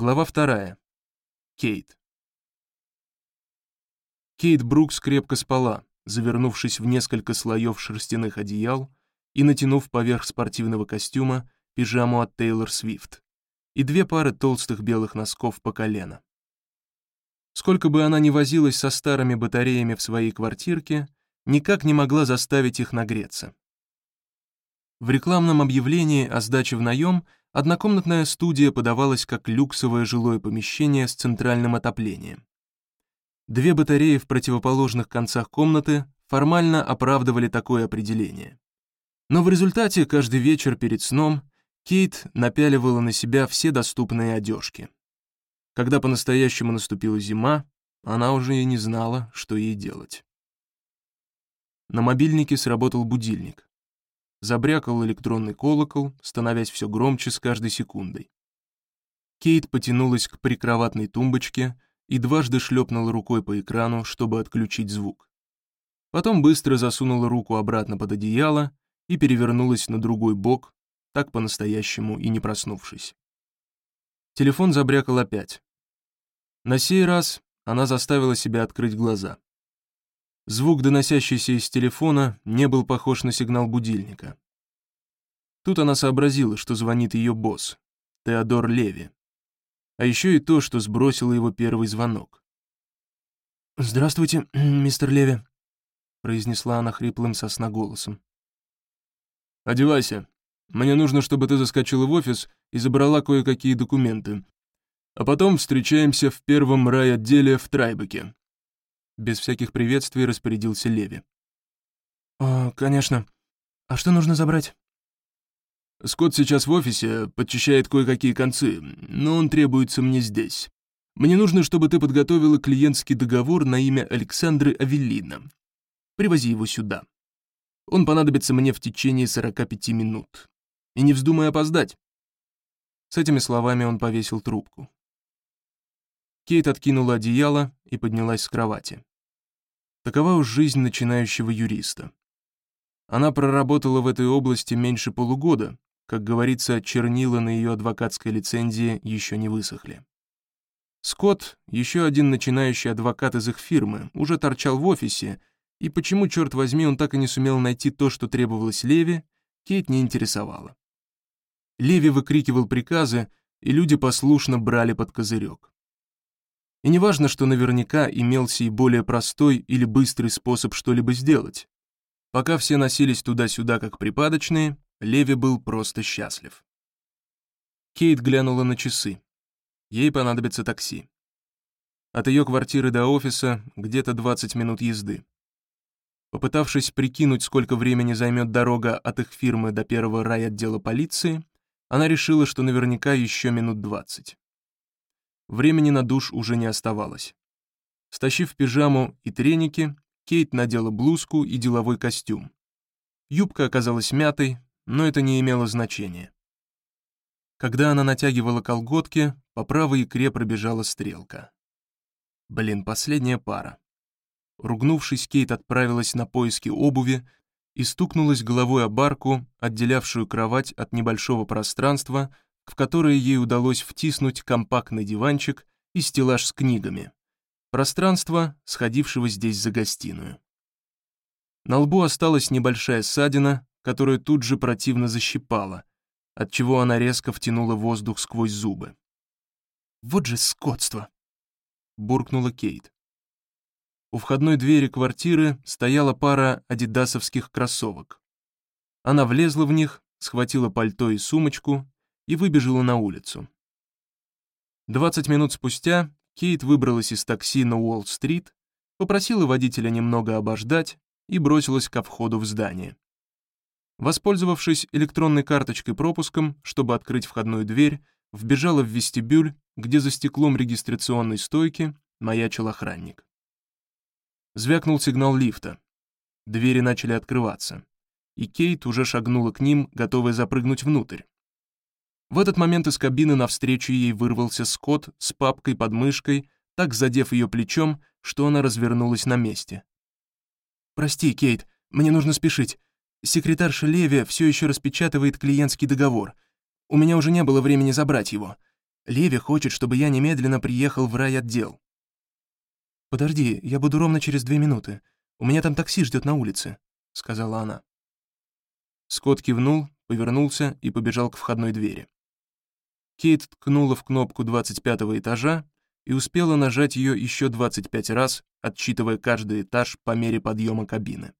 Глава вторая. Кейт. Кейт Брукс крепко спала, завернувшись в несколько слоев шерстяных одеял и натянув поверх спортивного костюма пижаму от Тейлор Свифт и две пары толстых белых носков по колено. Сколько бы она ни возилась со старыми батареями в своей квартирке, никак не могла заставить их нагреться. В рекламном объявлении о сдаче в наем однокомнатная студия подавалась как люксовое жилое помещение с центральным отоплением. Две батареи в противоположных концах комнаты формально оправдывали такое определение. Но в результате каждый вечер перед сном Кейт напяливала на себя все доступные одежки. Когда по-настоящему наступила зима, она уже и не знала, что ей делать. На мобильнике сработал будильник. Забрякал электронный колокол, становясь все громче с каждой секундой. Кейт потянулась к прикроватной тумбочке и дважды шлепнула рукой по экрану, чтобы отключить звук. Потом быстро засунула руку обратно под одеяло и перевернулась на другой бок, так по-настоящему и не проснувшись. Телефон забрякал опять. На сей раз она заставила себя открыть глаза. Звук, доносящийся из телефона, не был похож на сигнал будильника. Тут она сообразила, что звонит ее босс, Теодор Леви. А еще и то, что сбросило его первый звонок. «Здравствуйте, мистер Леви», — произнесла она хриплым сосна голосом. «Одевайся. Мне нужно, чтобы ты заскочила в офис и забрала кое-какие документы. А потом встречаемся в первом райотделе в Трайбеке без всяких приветствий распорядился Леви. «О, конечно. А что нужно забрать?» «Скотт сейчас в офисе, подчищает кое-какие концы, но он требуется мне здесь. Мне нужно, чтобы ты подготовила клиентский договор на имя Александры Авеллина. Привози его сюда. Он понадобится мне в течение 45 минут. И не вздумай опоздать». С этими словами он повесил трубку. Кейт откинула одеяло и поднялась с кровати. Такова уж жизнь начинающего юриста. Она проработала в этой области меньше полугода, как говорится, чернила на ее адвокатской лицензии еще не высохли. Скотт, еще один начинающий адвокат из их фирмы, уже торчал в офисе, и почему, черт возьми, он так и не сумел найти то, что требовалось Леви, Кейт не интересовала. Леви выкрикивал приказы, и люди послушно брали под козырек. И не важно, что наверняка имелся и более простой или быстрый способ что-либо сделать. Пока все носились туда-сюда как припадочные, Леви был просто счастлив. Кейт глянула на часы. Ей понадобится такси. От ее квартиры до офиса где-то 20 минут езды. Попытавшись прикинуть, сколько времени займет дорога от их фирмы до первого райотдела полиции, она решила, что наверняка еще минут 20. Времени на душ уже не оставалось. Стащив пижаму и треники, Кейт надела блузку и деловой костюм. Юбка оказалась мятой, но это не имело значения. Когда она натягивала колготки, по правой икре пробежала стрелка. Блин, последняя пара. Ругнувшись, Кейт отправилась на поиски обуви и стукнулась головой о барку, отделявшую кровать от небольшого пространства, в которое ей удалось втиснуть компактный диванчик и стеллаж с книгами. Пространство, сходившего здесь за гостиную. На лбу осталась небольшая ссадина, которую тут же противно защипала, отчего она резко втянула воздух сквозь зубы. «Вот же скотство!» — буркнула Кейт. У входной двери квартиры стояла пара адидасовских кроссовок. Она влезла в них, схватила пальто и сумочку и выбежала на улицу. 20 минут спустя Кейт выбралась из такси на Уолл-стрит, попросила водителя немного обождать и бросилась ко входу в здание. Воспользовавшись электронной карточкой-пропуском, чтобы открыть входную дверь, вбежала в вестибюль, где за стеклом регистрационной стойки маячил охранник. Звякнул сигнал лифта. Двери начали открываться, и Кейт уже шагнула к ним, готовая запрыгнуть внутрь. В этот момент из кабины навстречу ей вырвался Скотт с папкой под мышкой, так задев ее плечом, что она развернулась на месте. «Прости, Кейт, мне нужно спешить. Секретарша Леви все еще распечатывает клиентский договор. У меня уже не было времени забрать его. Леви хочет, чтобы я немедленно приехал в райотдел». «Подожди, я буду ровно через две минуты. У меня там такси ждет на улице», — сказала она. Скотт кивнул, повернулся и побежал к входной двери. Кейт ткнула в кнопку 25 этажа и успела нажать ее еще 25 раз, отсчитывая каждый этаж по мере подъема кабины.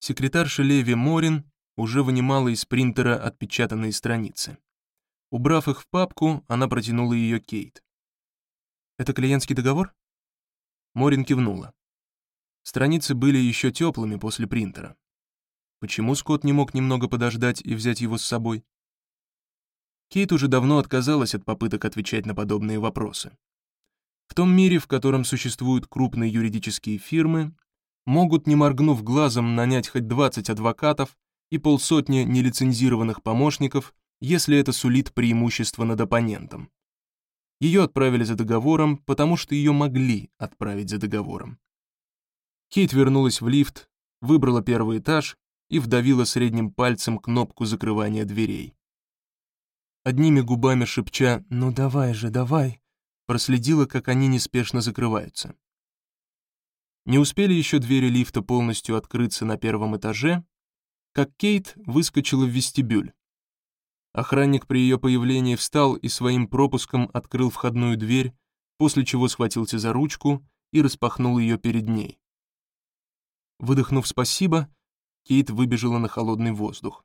Секретарша Леви Морин уже вынимала из принтера отпечатанные страницы. Убрав их в папку, она протянула ее Кейт. «Это клиентский договор?» Морин кивнула. Страницы были еще теплыми после принтера. Почему Скотт не мог немного подождать и взять его с собой? Кейт уже давно отказалась от попыток отвечать на подобные вопросы. В том мире, в котором существуют крупные юридические фирмы, могут, не моргнув глазом, нанять хоть 20 адвокатов и полсотни нелицензированных помощников, если это сулит преимущество над оппонентом. Ее отправили за договором, потому что ее могли отправить за договором. Кейт вернулась в лифт, выбрала первый этаж и вдавила средним пальцем кнопку закрывания дверей. Одними губами шепча «Ну давай же, давай», проследила, как они неспешно закрываются. Не успели еще двери лифта полностью открыться на первом этаже, как Кейт выскочила в вестибюль. Охранник при ее появлении встал и своим пропуском открыл входную дверь, после чего схватился за ручку и распахнул ее перед ней. Выдохнув «спасибо», Кейт выбежала на холодный воздух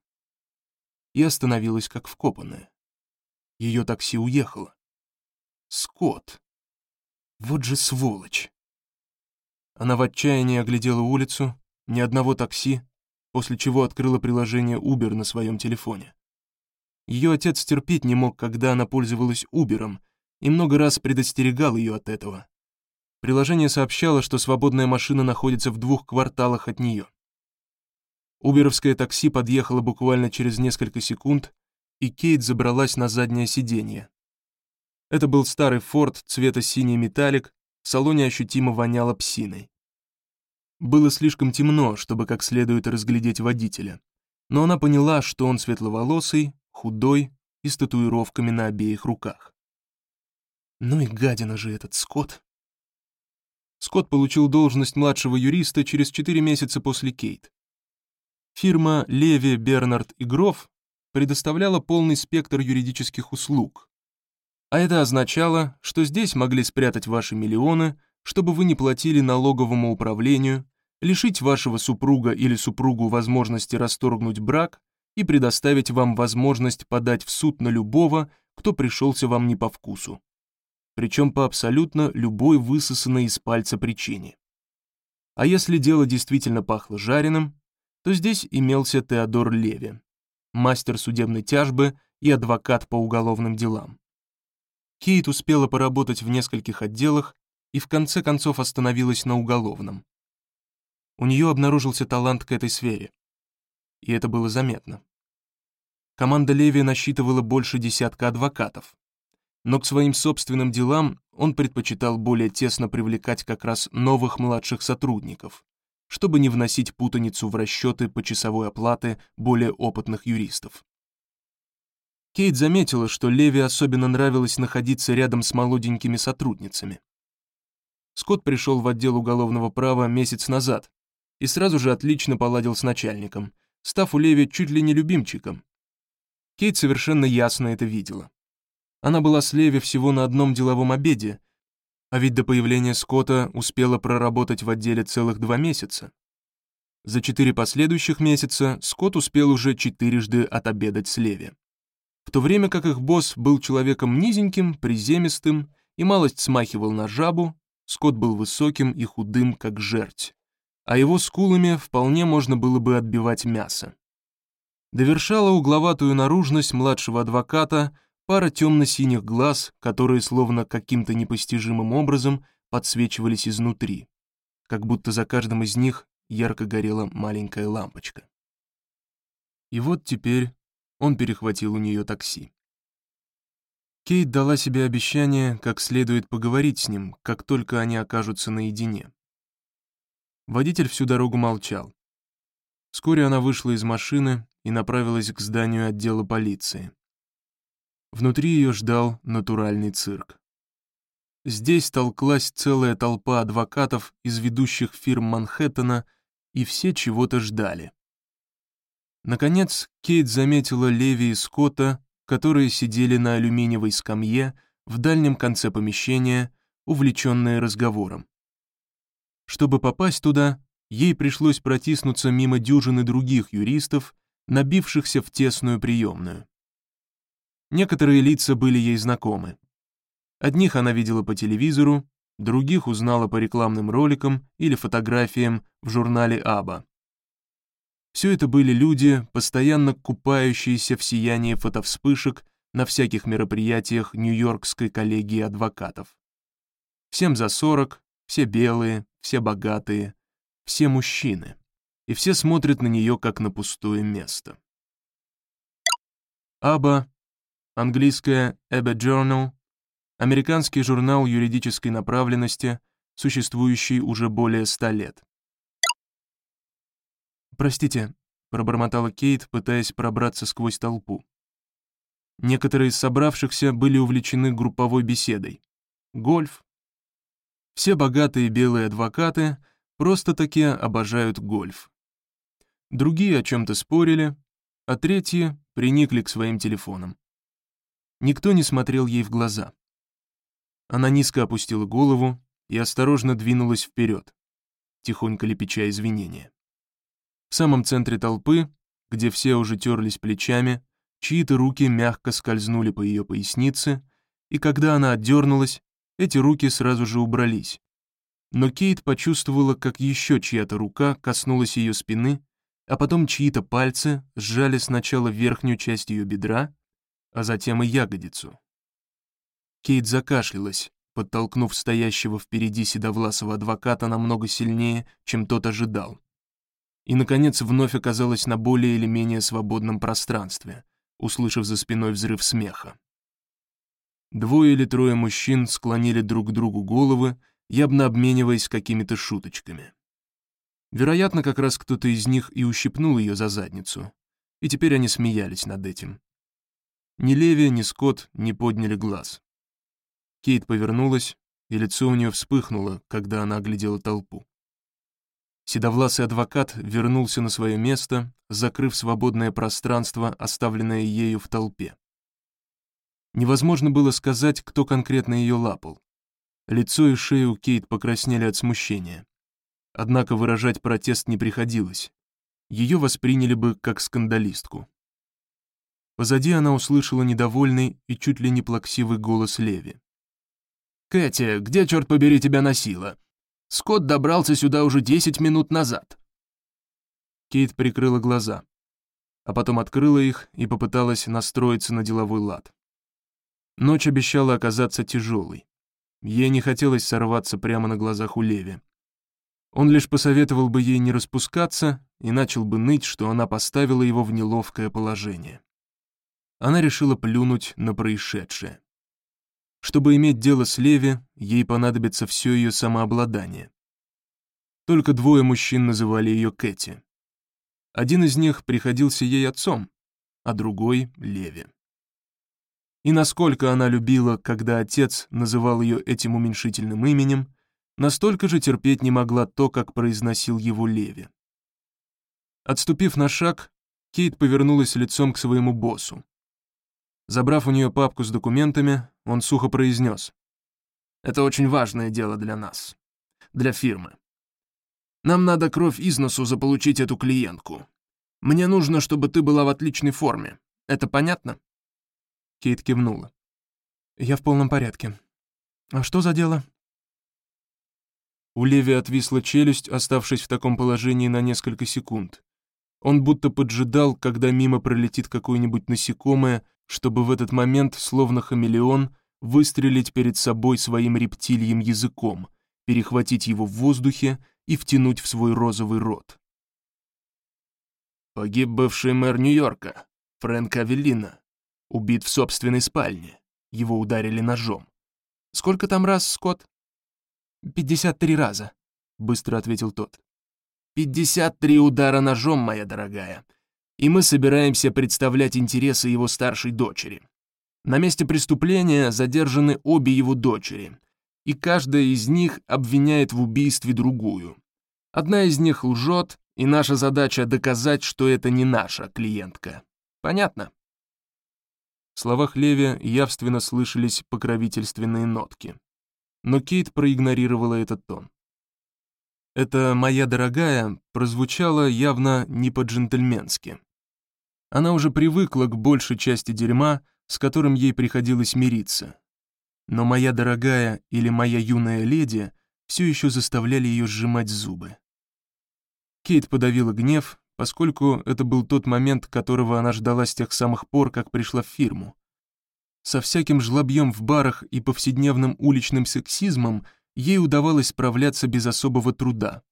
и остановилась как вкопанная. Ее такси уехало. Скотт. Вот же сволочь. Она в отчаянии оглядела улицу, ни одного такси, после чего открыла приложение Uber на своем телефоне. Ее отец терпеть не мог, когда она пользовалась Убером, и много раз предостерегал ее от этого. Приложение сообщало, что свободная машина находится в двух кварталах от нее. Уберовское такси подъехало буквально через несколько секунд, и Кейт забралась на заднее сиденье. Это был старый Форд цвета синий металлик, в салоне ощутимо воняло псиной. Было слишком темно, чтобы как следует разглядеть водителя, но она поняла, что он светловолосый, худой и с татуировками на обеих руках. Ну и гадина же этот Скотт. Скотт получил должность младшего юриста через 4 месяца после Кейт. Фирма Леви, Бернард и Гроф предоставляла полный спектр юридических услуг. А это означало, что здесь могли спрятать ваши миллионы, чтобы вы не платили налоговому управлению, лишить вашего супруга или супругу возможности расторгнуть брак и предоставить вам возможность подать в суд на любого, кто пришелся вам не по вкусу. Причем по абсолютно любой высосанной из пальца причине. А если дело действительно пахло жареным, то здесь имелся Теодор Леви, мастер судебной тяжбы и адвокат по уголовным делам. Кейт успела поработать в нескольких отделах и в конце концов остановилась на уголовном. У нее обнаружился талант к этой сфере, и это было заметно. Команда Леви насчитывала больше десятка адвокатов. Но к своим собственным делам он предпочитал более тесно привлекать как раз новых младших сотрудников, чтобы не вносить путаницу в расчеты почасовой оплаты более опытных юристов. Кейт заметила, что Леви особенно нравилось находиться рядом с молоденькими сотрудницами. Скотт пришел в отдел уголовного права месяц назад и сразу же отлично поладил с начальником, став у Леви чуть ли не любимчиком, Кейт совершенно ясно это видела. Она была с Леви всего на одном деловом обеде, а ведь до появления Скотта успела проработать в отделе целых два месяца. За четыре последующих месяца Скотт успел уже четырежды отобедать с Леви. В то время как их босс был человеком низеньким, приземистым и малость смахивал на жабу, Скотт был высоким и худым, как жерть, а его скулами вполне можно было бы отбивать мясо. Довершала угловатую наружность младшего адвоката пара темно-синих глаз, которые словно каким-то непостижимым образом подсвечивались изнутри, как будто за каждым из них ярко горела маленькая лампочка. И вот теперь он перехватил у нее такси. Кейт дала себе обещание, как следует поговорить с ним, как только они окажутся наедине. Водитель всю дорогу молчал. Вскоре она вышла из машины и направилась к зданию отдела полиции. Внутри ее ждал натуральный цирк. Здесь толклась целая толпа адвокатов из ведущих фирм Манхэттена, и все чего-то ждали. Наконец, Кейт заметила Леви и Скотта, которые сидели на алюминиевой скамье в дальнем конце помещения, увлеченные разговором. Чтобы попасть туда, ей пришлось протиснуться мимо дюжины других юристов, набившихся в тесную приемную. Некоторые лица были ей знакомы. Одних она видела по телевизору, других узнала по рекламным роликам или фотографиям в журнале «Аба». Все это были люди, постоянно купающиеся в сиянии фотовспышек на всяких мероприятиях Нью-Йоркской коллегии адвокатов. Всем за 40, все белые, все богатые, все мужчины. И все смотрят на нее как на пустое место. Аба, английская Abba Journal, американский журнал юридической направленности, существующий уже более ста лет. «Простите», — пробормотала Кейт, пытаясь пробраться сквозь толпу. Некоторые из собравшихся были увлечены групповой беседой. Гольф. Все богатые белые адвокаты просто-таки обожают гольф. Другие о чем-то спорили, а третьи приникли к своим телефонам. Никто не смотрел ей в глаза. Она низко опустила голову и осторожно двинулась вперед, тихонько лепеча извинения. В самом центре толпы, где все уже терлись плечами, чьи-то руки мягко скользнули по ее пояснице, и когда она отдернулась, эти руки сразу же убрались. Но Кейт почувствовала, как еще чья-то рука коснулась ее спины, а потом чьи-то пальцы сжали сначала верхнюю часть ее бедра, а затем и ягодицу. Кейт закашлялась, подтолкнув стоящего впереди седовласого адвоката намного сильнее, чем тот ожидал и, наконец, вновь оказалась на более или менее свободном пространстве, услышав за спиной взрыв смеха. Двое или трое мужчин склонили друг к другу головы, явно обмениваясь какими-то шуточками. Вероятно, как раз кто-то из них и ущипнул ее за задницу, и теперь они смеялись над этим. Ни Леви, ни Скотт не подняли глаз. Кейт повернулась, и лицо у нее вспыхнуло, когда она оглядела толпу. Седовласый адвокат вернулся на свое место, закрыв свободное пространство, оставленное ею в толпе. Невозможно было сказать, кто конкретно ее лапал. Лицо и шея у Кейт покраснели от смущения. Однако выражать протест не приходилось. Ее восприняли бы как скандалистку. Позади она услышала недовольный и чуть ли не плаксивый голос Леви. «Кэти, где, черт побери, тебя носило? Скотт добрался сюда уже 10 минут назад». Кейт прикрыла глаза, а потом открыла их и попыталась настроиться на деловой лад. Ночь обещала оказаться тяжелой. Ей не хотелось сорваться прямо на глазах у Леви. Он лишь посоветовал бы ей не распускаться и начал бы ныть, что она поставила его в неловкое положение. Она решила плюнуть на происшедшее. Чтобы иметь дело с Леви, ей понадобится все ее самообладание. Только двое мужчин называли ее Кэти. Один из них приходился ей отцом, а другой — Леви. И насколько она любила, когда отец называл ее этим уменьшительным именем, настолько же терпеть не могла то, как произносил его Леви. Отступив на шаг, Кейт повернулась лицом к своему боссу. Забрав у нее папку с документами, он сухо произнес. «Это очень важное дело для нас, для фирмы. Нам надо кровь из носу заполучить эту клиентку. Мне нужно, чтобы ты была в отличной форме. Это понятно?» Кейт кивнула. «Я в полном порядке. А что за дело?» У Леви отвисла челюсть, оставшись в таком положении на несколько секунд. Он будто поджидал, когда мимо пролетит какое-нибудь насекомое, чтобы в этот момент, словно хамелеон, выстрелить перед собой своим рептильем языком, перехватить его в воздухе и втянуть в свой розовый рот. Погиб бывший мэр Нью-Йорка, Фрэнк Авеллина, убит в собственной спальне. Его ударили ножом. Сколько там раз, Скотт? «Пятьдесят три раза», — быстро ответил тот. «Пятьдесят три удара ножом, моя дорогая и мы собираемся представлять интересы его старшей дочери. На месте преступления задержаны обе его дочери, и каждая из них обвиняет в убийстве другую. Одна из них лжет, и наша задача доказать, что это не наша клиентка. Понятно? В словах Леви явственно слышались покровительственные нотки. Но Кейт проигнорировала этот тон. Это «моя дорогая» прозвучало явно не по-джентльменски. Она уже привыкла к большей части дерьма, с которым ей приходилось мириться. Но «моя дорогая» или «моя юная леди» все еще заставляли ее сжимать зубы. Кейт подавила гнев, поскольку это был тот момент, которого она ждала с тех самых пор, как пришла в фирму. Со всяким жлобьем в барах и повседневным уличным сексизмом ей удавалось справляться без особого труда.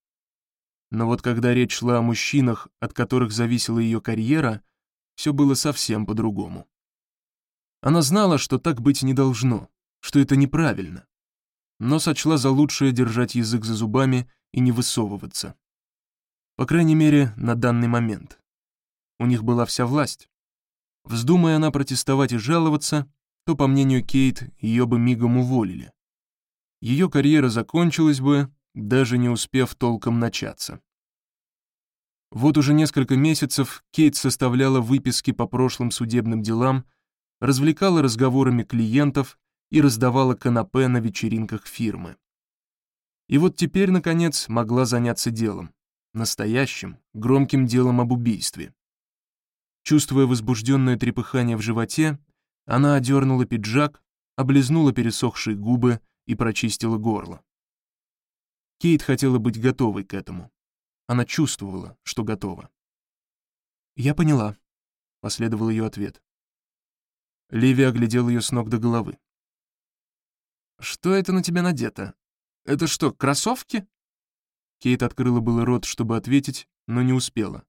Но вот когда речь шла о мужчинах, от которых зависела ее карьера, все было совсем по-другому. Она знала, что так быть не должно, что это неправильно, но сочла за лучшее держать язык за зубами и не высовываться. По крайней мере, на данный момент. У них была вся власть. Вздумая она протестовать и жаловаться, то, по мнению Кейт, ее бы мигом уволили. Ее карьера закончилась бы, даже не успев толком начаться. Вот уже несколько месяцев Кейт составляла выписки по прошлым судебным делам, развлекала разговорами клиентов и раздавала канапе на вечеринках фирмы. И вот теперь, наконец, могла заняться делом настоящим, громким делом об убийстве. Чувствуя возбужденное трепыхание в животе, она одернула пиджак, облизнула пересохшие губы и прочистила горло. Кейт хотела быть готовой к этому. Она чувствовала, что готова. «Я поняла», — последовал ее ответ. Ливи оглядел ее с ног до головы. «Что это на тебя надето? Это что, кроссовки?» Кейт открыла было рот, чтобы ответить, но не успела.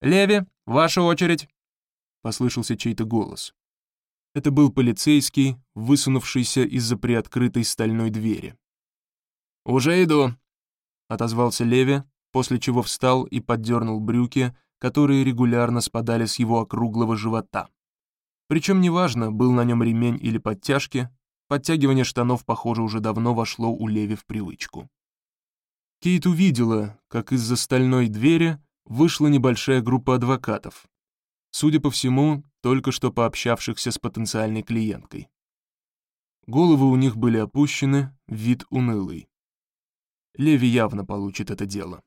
«Леви, ваша очередь!» — послышался чей-то голос. Это был полицейский, высунувшийся из-за приоткрытой стальной двери. «Уже иду», — отозвался Леви, после чего встал и поддернул брюки, которые регулярно спадали с его округлого живота. Причем неважно, был на нем ремень или подтяжки, подтягивание штанов, похоже, уже давно вошло у Леви в привычку. Кейт увидела, как из-за стальной двери вышла небольшая группа адвокатов. Судя по всему, только что пообщавшихся с потенциальной клиенткой. Головы у них были опущены, вид унылый. Леви явно получит это дело.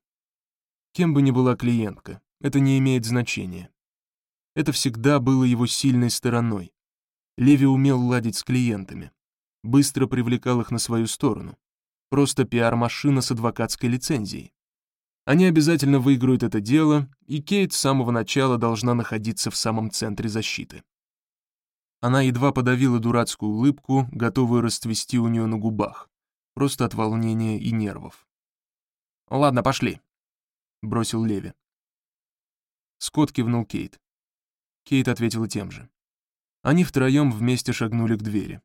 Кем бы ни была клиентка, это не имеет значения. Это всегда было его сильной стороной. Леви умел ладить с клиентами, быстро привлекал их на свою сторону. Просто пиар-машина с адвокатской лицензией. Они обязательно выиграют это дело, и Кейт с самого начала должна находиться в самом центре защиты. Она едва подавила дурацкую улыбку, готовую расцвести у нее на губах, просто от волнения и нервов. «Ладно, пошли», — бросил Леви. Скотт кивнул Кейт. Кейт ответила тем же. Они втроем вместе шагнули к двери.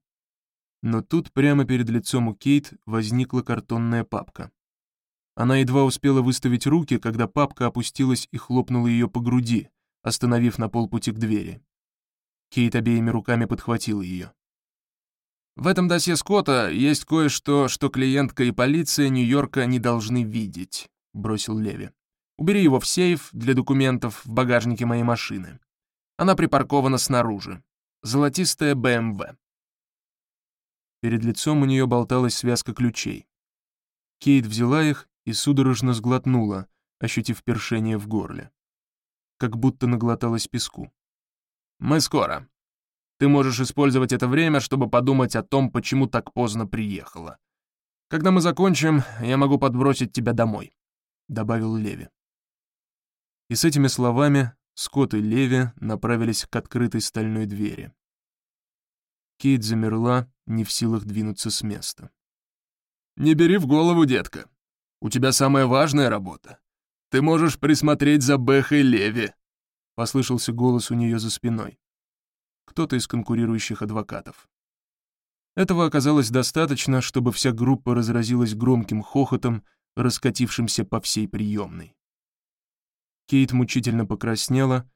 Но тут прямо перед лицом у Кейт возникла картонная папка. Она едва успела выставить руки, когда папка опустилась и хлопнула ее по груди, остановив на полпути к двери. Кейт обеими руками подхватила ее. «В этом досье Скотта есть кое-что, что клиентка и полиция Нью-Йорка не должны видеть», — бросил Леви. «Убери его в сейф для документов в багажнике моей машины. Она припаркована снаружи. Золотистая БМВ. Перед лицом у нее болталась связка ключей. Кейт взяла их и судорожно сглотнула, ощутив першение в горле. Как будто наглоталась песку. «Мы скоро. Ты можешь использовать это время, чтобы подумать о том, почему так поздно приехала. Когда мы закончим, я могу подбросить тебя домой», — добавил Леви. И с этими словами Скотт и Леви направились к открытой стальной двери. Кейт замерла, не в силах двинуться с места. «Не бери в голову, детка. У тебя самая важная работа. Ты можешь присмотреть за Бэхой Леви», — послышался голос у нее за спиной. Кто-то из конкурирующих адвокатов. Этого оказалось достаточно, чтобы вся группа разразилась громким хохотом, раскатившимся по всей приемной. Кейт мучительно покраснела,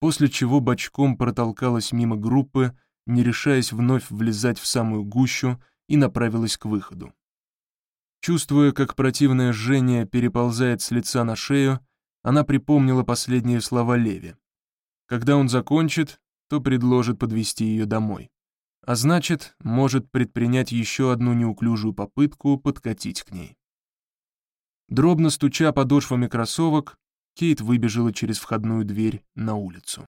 после чего бочком протолкалась мимо группы, не решаясь вновь влезать в самую гущу, и направилась к выходу. Чувствуя, как противное жжение переползает с лица на шею, она припомнила последние слова Леви. Когда он закончит, то предложит подвести ее домой. А значит, может предпринять еще одну неуклюжую попытку подкатить к ней. Дробно стуча подошвами кроссовок, Кейт выбежала через входную дверь на улицу.